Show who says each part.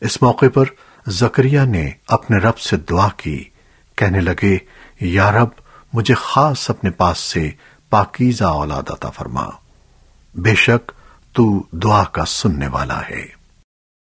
Speaker 1: اس موقع پر زکریہ نے اپنے رب سے دعا کی۔ کہنے لگے، یا رب، مجھے خاص اپنے پاس سے پاکیزہ اولاد عطا فرما۔ بے شک تو دعا کا سننے والا ہے۔